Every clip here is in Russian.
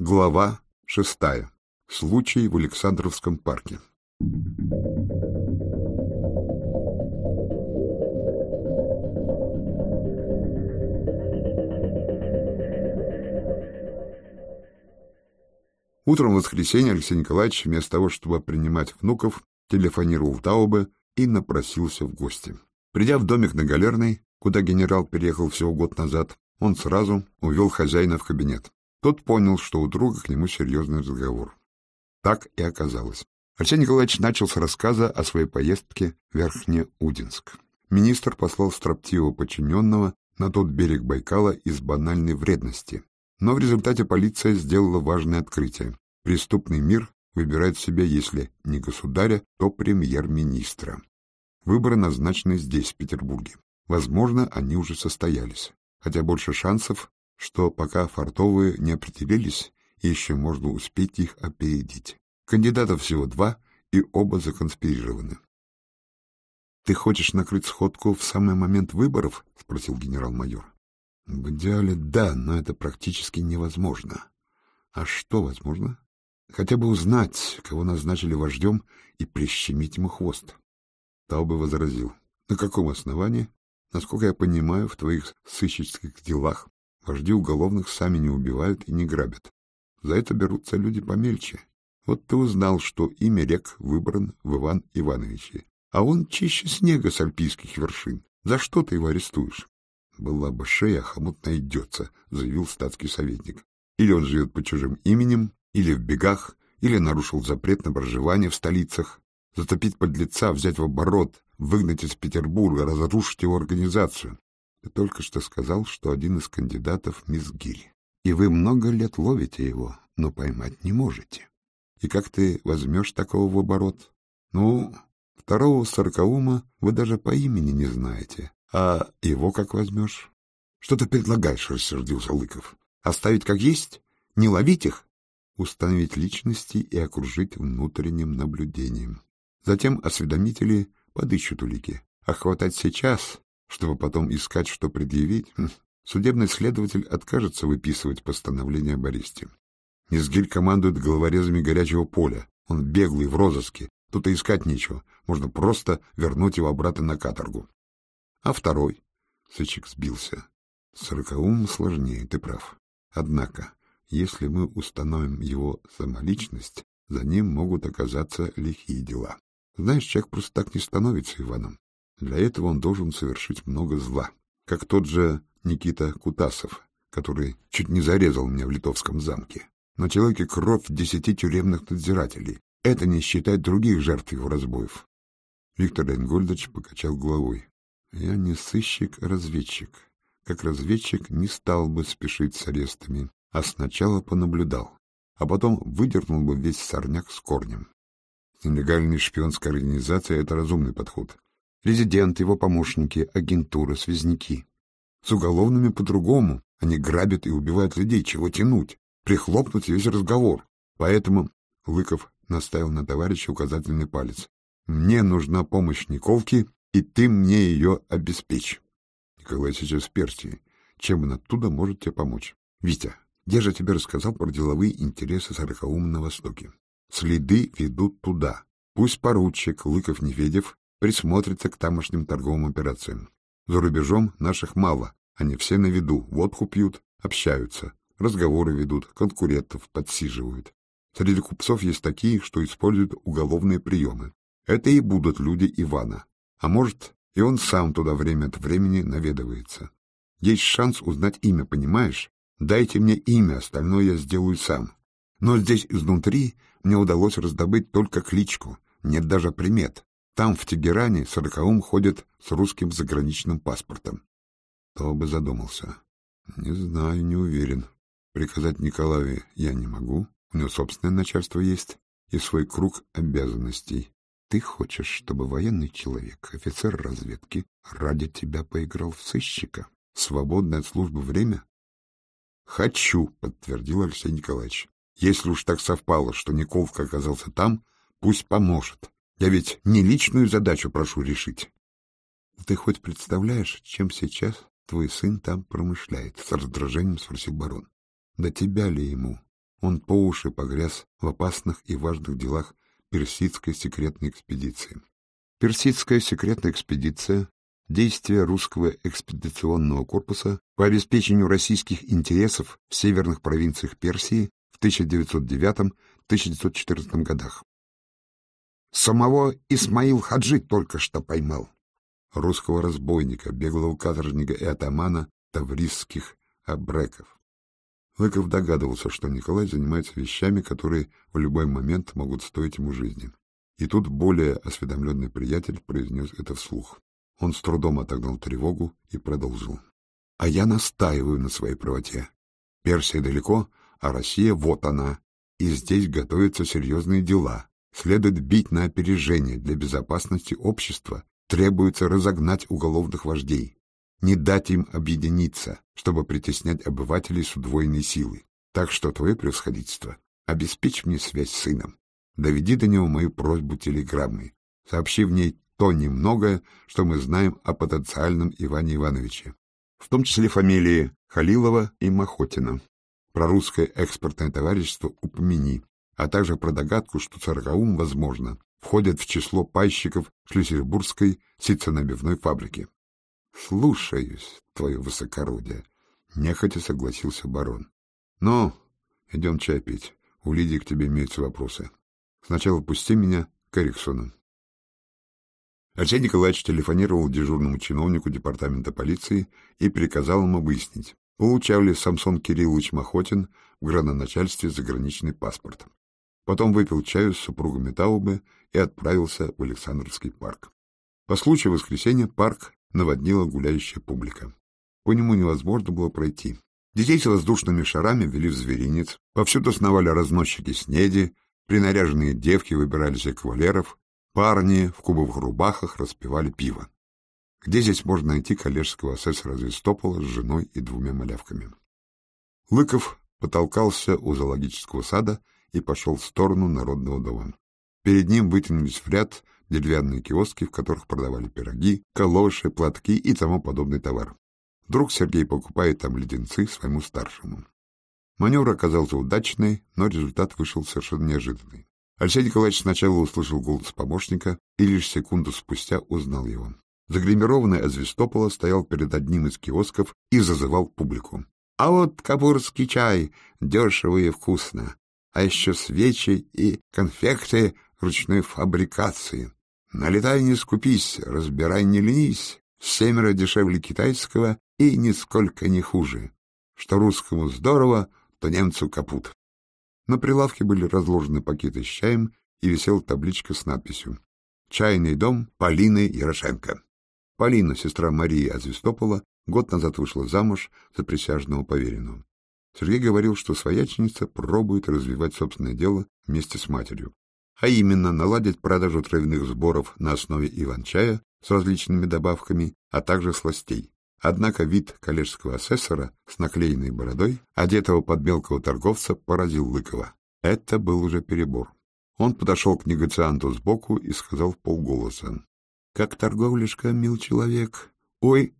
Глава шестая. Случай в Александровском парке. Утром в воскресенье Алексей Николаевич, вместо того, чтобы принимать внуков, телефонировал в Таубе и напросился в гости. Придя в домик на Галерной, куда генерал переехал всего год назад, он сразу увел хозяина в кабинет. Тот понял, что у друга к нему серьезный разговор. Так и оказалось. Арсений Николаевич начал с рассказа о своей поездке в Верхнеудинск. Министр послал строптивого подчиненного на тот берег Байкала из банальной вредности. Но в результате полиция сделала важное открытие. Преступный мир выбирает себе, если не государя, то премьер-министра. Выборы назначены здесь, в Петербурге. Возможно, они уже состоялись. Хотя больше шансов, что пока фартовые не определились, еще можно успеть их опередить. Кандидатов всего два, и оба законспирированы. — Ты хочешь накрыть сходку в самый момент выборов? — спросил генерал-майор. — В идеале да, но это практически невозможно. — А что возможно? Хотя бы узнать, кого назначили вождем, и прищемить ему хвост. Таубе возразил. — На каком основании? Насколько я понимаю, в твоих сыщических делах вожди уголовных сами не убивают и не грабят. За это берутся люди помельче. Вот ты узнал, что имя рек выбран в Иван Ивановиче, а он чище снега с альпийских вершин. За что ты его арестуешь? Была бы шея, хомут найдется, заявил статский советник. Или он живет по чужим именем, или в бегах, или нарушил запрет на проживание в столицах. Затопить подлеца, взять в оборот, выгнать из Петербурга, разрушить его организацию. Ты только что сказал, что один из кандидатов — мисс Гиль, и вы много лет ловите его, но поймать не можете. И как ты возьмешь такого в оборот? Ну, второго сорокаума вы даже по имени не знаете, а его как возьмешь? Что ты предлагаешь, — рассердился Лыков. Оставить как есть? Не ловить их? Установить личности и окружить внутренним наблюдением. Затем осведомители подыщут улики. А хватать сейчас, чтобы потом искать, что предъявить, хм, судебный следователь откажется выписывать постановление об аресте. Низгиль командует головорезами горячего поля. Он беглый, в розыске. Тут и искать нечего. Можно просто вернуть его обратно на каторгу. А второй? Сычек сбился. Сороковым сложнее, ты прав. Однако, если мы установим его самоличность, за ним могут оказаться лихие дела. Знаешь, человек просто так не становится Иваном. Для этого он должен совершить много зла, как тот же Никита Кутасов, который чуть не зарезал меня в литовском замке. На человеке кровь десяти тюремных надзирателей. Это не считать других жертв его разбоев. Виктор Энгольдович покачал головой. Я не сыщик, а. Как разведчик не стал бы спешить с арестами, а сначала понаблюдал, а потом выдернул бы весь сорняк с корнем. Нелегальная шпионская организация — это разумный подход. Резидент, его помощники, агентура, связники. С уголовными по-другому. Они грабят и убивают людей. Чего тянуть? Прихлопнуть весь разговор. Поэтому Лыков наставил на товарища указательный палец. «Мне нужна помощь Николки, и ты мне ее обеспечь». Николай сейчас в Персии. Чем он оттуда может тебе помочь? Витя, я же тебе рассказал про деловые интересы Сорокаума на Востоке. Следы ведут туда. Пусть поручик Лыков-Неведев присмотрится к тамошним торговым операциям. За рубежом наших мало, они все на виду, водку пьют, общаются, разговоры ведут, конкурентов подсиживают. Среди купцов есть такие, что используют уголовные приемы. Это и будут люди Ивана. А может, и он сам туда время от времени наведывается. Есть шанс узнать имя, понимаешь? Дайте мне имя, остальное я сделаю сам. Но здесь изнутри мне удалось раздобыть только кличку, нет даже примет. Там, в Тегеране, сороковым ходят с русским заграничным паспортом. Кто бы задумался. Не знаю, не уверен. Приказать Николаю я не могу. У него собственное начальство есть и свой круг обязанностей. Ты хочешь, чтобы военный человек, офицер разведки, ради тебя поиграл в сыщика? Свободное от службы время? Хочу, подтвердил Алексей Николаевич. Если уж так совпало, что Николка оказался там, пусть поможет. Я ведь не личную задачу прошу решить. Ты хоть представляешь, чем сейчас твой сын там промышляет? С раздражением спросил барон. Да тебя ли ему? Он по уши погряз в опасных и важных делах персидской секретной экспедиции. Персидская секретная экспедиция — действие русского экспедиционного корпуса по обеспечению российских интересов в северных провинциях Персии в 1909-1914 годах. Самого Исмаил Хаджи только что поймал. Русского разбойника, беглого каторжника и атамана таврисских абреков. Лыков догадывался, что Николай занимается вещами, которые в любой момент могут стоить ему жизни. И тут более осведомленный приятель произнес это вслух. Он с трудом отогнал тревогу и продолжил. — А я настаиваю на своей правоте. Персия далеко, а Россия вот она. И здесь готовятся серьезные дела. Следует бить на опережение для безопасности общества. Требуется разогнать уголовных вождей не дать им объединиться, чтобы притеснять обывателей с удвоенной силой. Так что, твое превосходительство, обеспечь мне связь с сыном. Доведи до него мою просьбу телеграммой. Сообщи в ней то немногое, что мы знаем о потенциальном Иване Ивановиче, в том числе фамилии Халилова и Махотина. Про русское экспортное товарищество упомяни, а также про догадку, что Царгаум, возможно, входит в число пайщиков Шлиссельбургской ситценабивной фабрики. — Слушаюсь, твое высокородие, — нехотя согласился барон. — Ну, идем чай пить. У Лидии к тебе имеются вопросы. Сначала пусти меня к Эриксону. Арсений Николаевич телефонировал дежурному чиновнику департамента полиции и приказал ему выяснить, получал ли Самсон Кириллович Махотин в градоначальстве заграничный паспорт. Потом выпил чаю с супругами Таубы и отправился в Александровский парк. По случаю воскресенья парк наводнила гуляющая публика. По нему невозможно было пройти. Детей с воздушными шарами вели в зверинец, повсюду сновали разносчики снеди, принаряженные девки выбирали себе кавалеров, парни в кубовых рубахах распивали пиво. Где здесь можно найти коллежского асессора Звестопола с женой и двумя малявками? Лыков потолкался у зоологического сада и пошел в сторону народного дома. Перед ним вытянулись в ряд деревянные киоски, в которых продавали пироги, калоши, платки и тому подобный товар. Вдруг Сергей покупает там леденцы своему старшему. Маневр оказался удачный, но результат вышел совершенно неожиданный. Алексей Николаевич сначала услышал голос помощника и лишь секунду спустя узнал его. Загримированный Азвестопола стоял перед одним из киосков и зазывал публику. — А вот кабурский чай, дешево и вкусно, а еще свечи и конфекты ручной фабрикации. Налетай, не скупись, разбирай, не ленись. Семеро дешевле китайского и нисколько не хуже. Что русскому здорово, то немцу капут. На прилавке были разложены пакеты с чаем и висела табличка с надписью «Чайный дом Полины Ярошенко». Полина, сестра Марии Азвестопола, год назад вышла замуж за присяжного поверенного. Сергей говорил, что свояченица пробует развивать собственное дело вместе с матерью а именно наладить продажу травяных сборов на основе иван-чая с различными добавками, а также сластей. Однако вид коллежского асессора с наклеенной бородой, одетого под мелкого торговца, поразил Лыкова. Это был уже перебор. Он подошел к негацианту сбоку и сказал полголоса. — Как торговляшка, мил человек? Ой!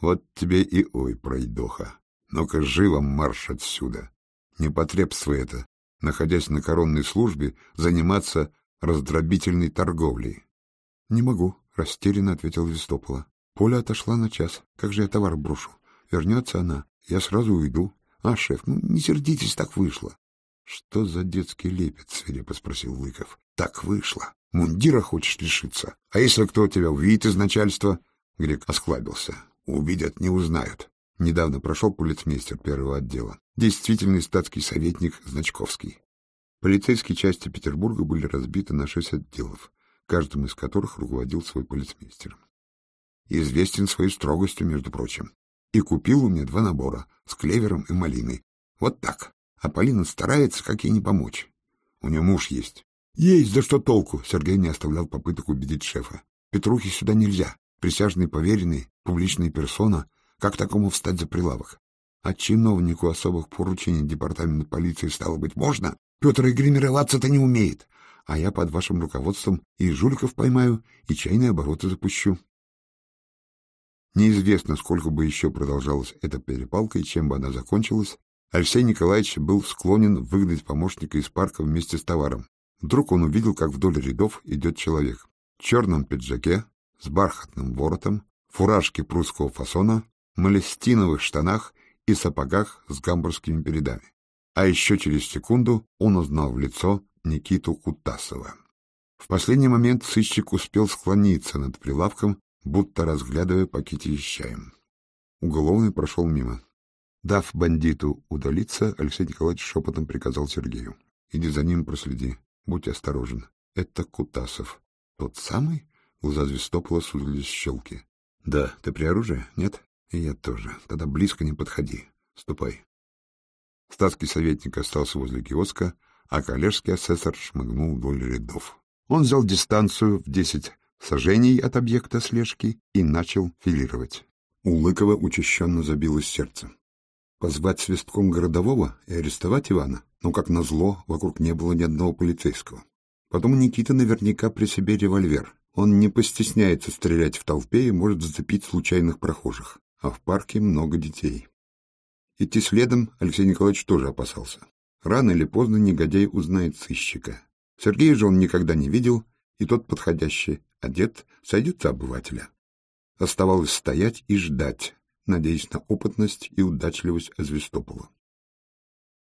Вот тебе и ой, пройдоха. Ну-ка, живо марш отсюда. Непотребство это, находясь на коронной службе, заниматься раздробительной торговлей. — Не могу, — растерянно ответил Вестопола. — Поля отошла на час. Как же я товар брошу? Вернется она, я сразу уйду. А, шеф, ну не сердитесь, так вышло. — Что за детский лепет? — свирепо спросил Лыков. — Так вышло. Мундира хочешь лишиться? А если кто тебя увидит из начальства? Грек осклабился. Увидят, не узнают. Недавно прошел полицмейстер первого отдела действительный статский советник Значковский. Полицейские части Петербурга были разбиты на шесть отделов, каждым из которых руководил свой полицмейстер. Известен своей строгостью, между прочим. И купил у меня два набора с клевером и малиной. Вот так. А Полина старается, как ей не помочь. У нее муж есть. Есть, да что толку? Сергей не оставлял попыток убедить шефа. Петрухе сюда нельзя. Присяжный поверенный, публичная персона. Как такому встать за прилавок? А чиновнику особых поручений департамента полиции стало быть можно? Петр и гримироваться-то не умеет. А я под вашим руководством и жуликов поймаю, и чайные обороты запущу. Неизвестно, сколько бы еще продолжалась эта перепалка и чем бы она закончилась, Алексей Николаевич был склонен выгнать помощника из парка вместе с товаром. Вдруг он увидел, как вдоль рядов идет человек. В черном пиджаке, с бархатным воротом, фуражке прусского фасона, малестиновых штанах и сапогах с гамбургскими передами. А еще через секунду он узнал в лицо Никиту Кутасова. В последний момент сыщик успел склониться над прилавком, будто разглядывая пакеты с чаем. Уголовный прошел мимо. Дав бандиту удалиться, Алексей Николаевич шепотом приказал Сергею. — Иди за ним, проследи. Будь осторожен. Это Кутасов. — Тот самый? Глаза Звестопола сузились щелки. — Да. Ты при оружии? Нет? И я тоже. Тогда близко не подходи. Ступай. Статский советник остался возле киоска, а коллежский асессор шмыгнул вдоль рядов. Он взял дистанцию в десять сажений от объекта слежки и начал филировать. У Лыкова учащенно забилось сердце. Позвать свистком городового и арестовать Ивана? Но, как назло, вокруг не было ни одного полицейского. Потом Никита наверняка при себе револьвер. Он не постесняется стрелять в толпе и может зацепить случайных прохожих. А в парке много детей. Идти следом Алексей Николаевич тоже опасался. Рано или поздно негодяй узнает сыщика. Сергея же он никогда не видел, и тот подходящий одет сойдется обывателя. Оставалось стоять и ждать, надеясь на опытность и удачливость Азвестопола.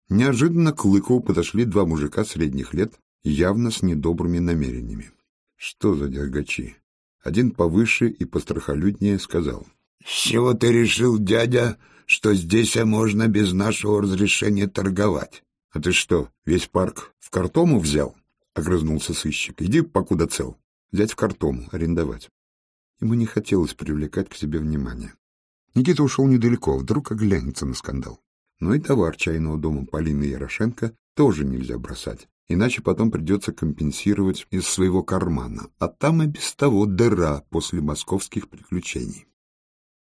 Неожиданно к Лыкову подошли два мужика средних лет, явно с недобрыми намерениями. Что за дергачи? Один повыше и пострахолюднее сказал. — С чего ты решил, дядя, что здесь можно без нашего разрешения торговать? — А ты что, весь парк в картому взял? — огрызнулся сыщик. — Иди, покуда цел. Взять в картому, арендовать. Ему не хотелось привлекать к себе внимание. Никита ушел недалеко, вдруг оглянется на скандал. Но и товар чайного дома Полины Ярошенко тоже нельзя бросать, иначе потом придется компенсировать из своего кармана, а там и без того дыра после московских приключений.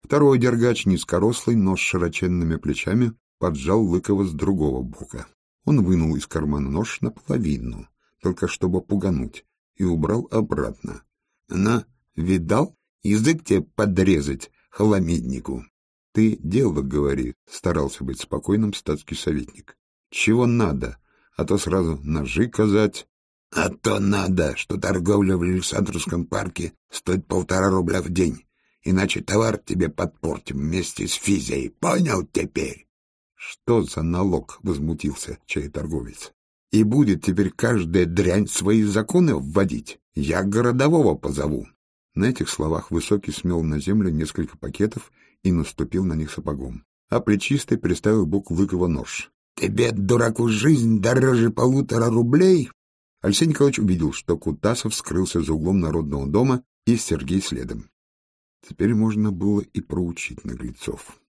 Второй дергач, низкорослый, но с широченными плечами, поджал Лыкова с другого бока. Он вынул из кармана нож наполовину, только чтобы пугануть, и убрал обратно. — Она, видал? Язык тебе подрезать, холомиднику. — Ты дело говори, — старался быть спокойным статский советник. — Чего надо, а то сразу ножи казать. — А то надо, что торговля в Александровском парке стоит полтора рубля в день, иначе товар тебе подпортим вместе с физией. Понял теперь? — Что за налог? — возмутился чай-торговец. — И будет теперь каждая дрянь свои законы вводить? Я городового позову. На этих словах Высокий смел на землю несколько пакетов и наступил на них сапогом. А Плечистый приставил бок Лыкова нож. — Тебе, дураку, жизнь дороже полутора рублей? Алексей Николаевич увидел, что Кутасов скрылся за углом Народного дома и Сергей следом. Теперь можно было и проучить наглецов.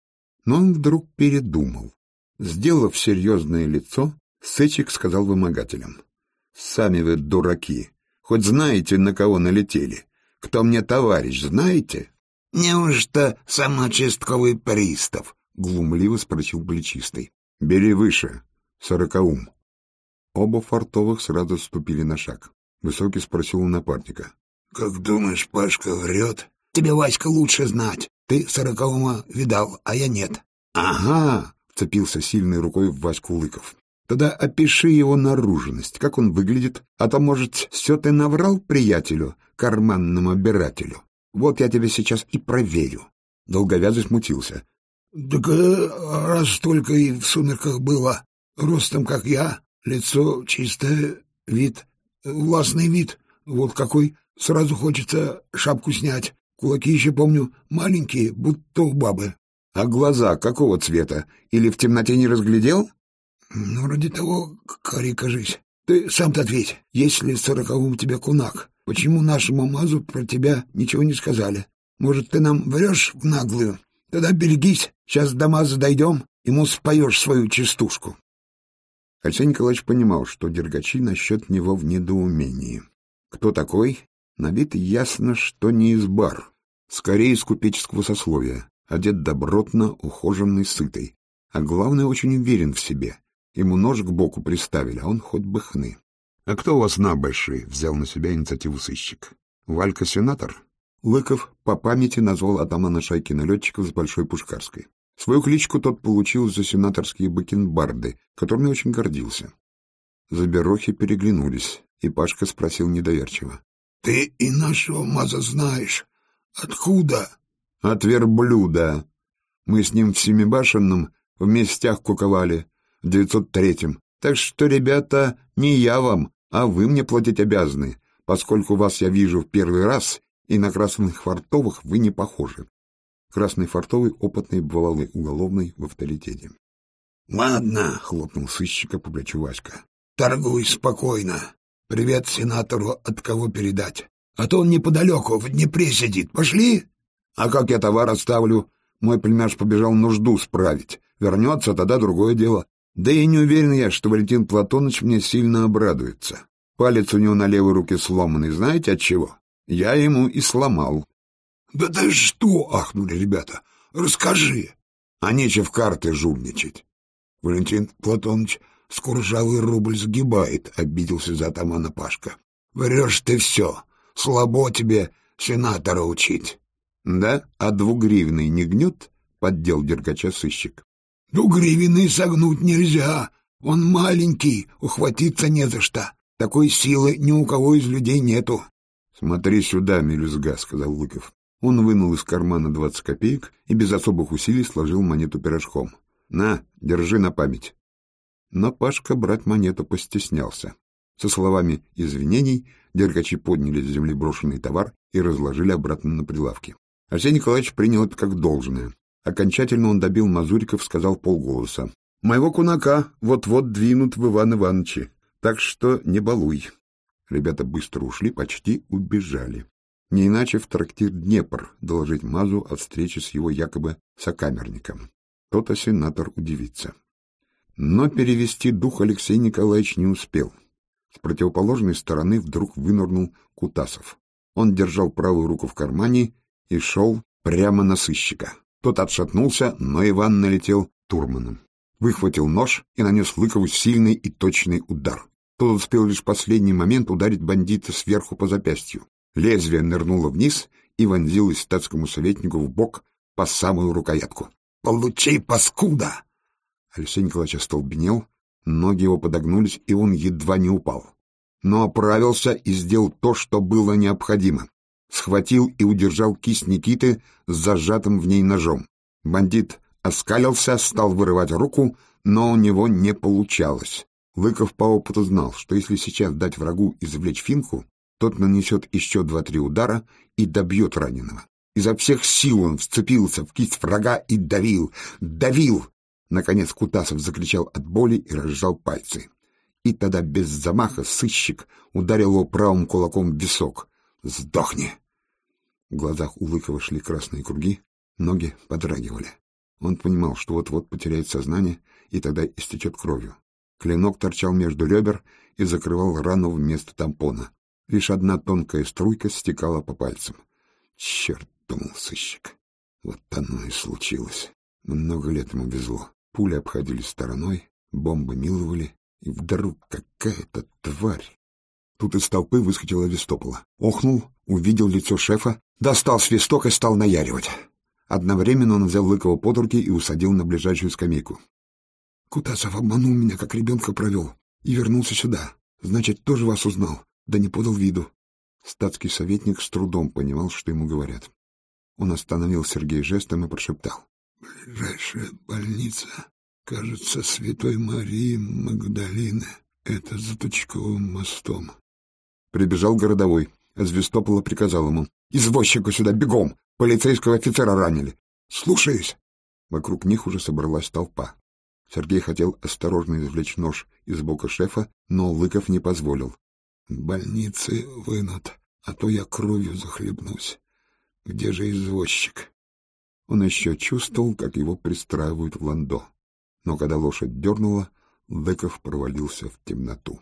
Но он вдруг передумал. Сделав серьезное лицо, Сычик сказал вымогателям. — Сами вы дураки. Хоть знаете, на кого налетели кто мне товарищ, знаете? — Неужто самочистковый пристав? — глумливо спросил плечистый. — Бери выше, сорокаум. Оба фартовых сразу ступили на шаг. Высокий спросил у напарника. — Как думаешь, Пашка врет? Тебе, Васька, лучше знать. Ты сорокаума видал, а я нет. — Ага, — вцепился сильной рукой в Ваську Лыков. Тогда опиши его наружность, как он выглядит, а то, может, все ты наврал приятелю, карманному обирателю. Вот я тебя сейчас и проверю. Долговязый смутился. — Так э, раз только и в сумерках было, ростом, как я, лицо чистое, вид, властный вид, вот какой, сразу хочется шапку снять. Кулаки еще, помню, маленькие, будто у бабы. — А глаза какого цвета? Или в темноте не разглядел? Ну, ради того, Кари, кажись. Ты сам-то ответь, есть ли в сороковом у тебя кунак? Почему нашему мазу про тебя ничего не сказали? Может, ты нам врешь в наглую? Тогда берегись, сейчас до маза дойдем, ему споешь свою частушку. Алексей Николаевич понимал, что Дергачи насчет него в недоумении. Кто такой? На вид ясно, что не из бар. Скорее, из купеческого сословия. Одет добротно, ухоженный, сытый. А главное, очень уверен в себе. Ему нож к боку приставили, а он хоть бы хны. — А кто у вас на большой? — взял на себя инициативу сыщик. — Валька-сенатор? Лыков по памяти назвал атамана шайки налетчиков с Большой Пушкарской. Свою кличку тот получил за сенаторские бакенбарды, которыми очень гордился. Заберохи переглянулись, и Пашка спросил недоверчиво. — Ты и нашего Маза знаешь? Откуда? — От верблюда. Мы с ним в Семибашенном в местях куковали, в 903-м. Так что, ребята, не я вам, а вы мне платить обязаны, поскольку вас я вижу в первый раз, и на красных фартовых вы не похожи. Красный фартовый — опытный бывалый уголовный в авторитете. — Ладно, — хлопнул сыщика по плечу Васька. — Торгуй спокойно. Привет сенатору от кого передать. А то он неподалеку, в Днепре сидит. Пошли? — А как я товар оставлю? Мой племяш побежал нужду справить. Вернется, тогда другое дело. Да и не уверен я, что Валентин Платоныч мне сильно обрадуется. Палец у него на левой руке сломанный, знаете от чего? Я ему и сломал. — Да ты что? — ахнули ребята. — Расскажи. — А нече в карты жульничать. Валентин Платоныч скуржавый рубль сгибает, — обиделся за атамана Пашка. — Врешь ты все. Слабо тебе сенатора учить. — Да? А двугривный не гнет? — поддел дергача сыщик. — Двугривенный согнуть нельзя. Он маленький, ухватиться не за что. Такой силы ни у кого из людей нету. — Смотри сюда, мелюзга, — сказал Лыков. Он вынул из кармана двадцать копеек и без особых усилий сложил монету пирожком. — На, держи на память. Но Пашка брать монету постеснялся. Со словами извинений дергачи подняли с земли брошенный товар и разложили обратно на прилавке. Арсений Николаевич принял это как должное. Окончательно он добил Мазуриков, сказал полголоса. — Моего кунака вот-вот двинут в Иван Ивановичи, так что не балуй. Ребята быстро ушли, почти убежали. Не иначе в трактир Днепр доложить Мазу о встрече с его якобы сокамерником. То-то сенатор удивится. Но перевести дух Алексей Николаевич не успел. С противоположной стороны вдруг вынырнул Кутасов. Он держал правую руку в кармане и шел прямо на сыщика. Тот отшатнулся, но Иван налетел турманом. Выхватил нож и нанес Лыкову сильный и точный удар. Тот успел лишь в последний момент ударить бандита сверху по запястью. Лезвие нырнуло вниз и вонзилось статскому советнику в бок по самую рукоятку. «Получи, паскуда!» Алексей Николаевич остолбенел, ноги его подогнулись, и он едва не упал. Но оправился и сделал то, что было необходимо. Схватил и удержал кисть Никиты с зажатым в ней ножом. Бандит оскалился, стал вырывать руку, но у него не получалось. Лыков по опыту знал, что если сейчас дать врагу извлечь финку, тот нанесет еще два-три удара и добьет раненого. Изо всех сил он вцепился в кисть врага и давил, давил. Наконец Кутасов закричал от боли и разжал пальцы. И тогда без замаха сыщик ударил его правым кулаком в висок. «Сдохни!» В глазах у Лыкова шли красные круги, ноги подрагивали. Он понимал, что вот-вот потеряет сознание и тогда истечет кровью. Клинок торчал между ребер и закрывал рану вместо тампона. Лишь одна тонкая струйка стекала по пальцам. «Черт!» — думал сыщик. Вот оно и случилось. Много лет ему везло. Пули обходили стороной, бомбы миловали, и вдруг какая-то тварь. Тут из толпы выскочила Вестопола. Охнул, увидел лицо шефа, достал свисток и стал наяривать. Одновременно он взял Лыкова под руки и усадил на ближайшую скамейку. Кутасов обманул меня, как ребенка провел, и вернулся сюда. Значит, тоже вас узнал, да не подал виду. Статский советник с трудом понимал, что ему говорят. Он остановил Сергея жестом и прошептал. — Ближайшая больница, кажется, Святой Марии Магдалины. Это за Тучковым мостом. Прибежал городовой. Звестопола приказал ему. — Извозчику сюда, бегом! Полицейского офицера ранили. — Слушаюсь. Вокруг них уже собралась толпа. Сергей хотел осторожно извлечь нож из бока шефа, но Лыков не позволил. — Больницы вынут, а то я кровью захлебнусь. Где же извозчик? Он еще чувствовал, как его пристраивают в ландо. Но когда лошадь дернула, Лыков провалился в темноту.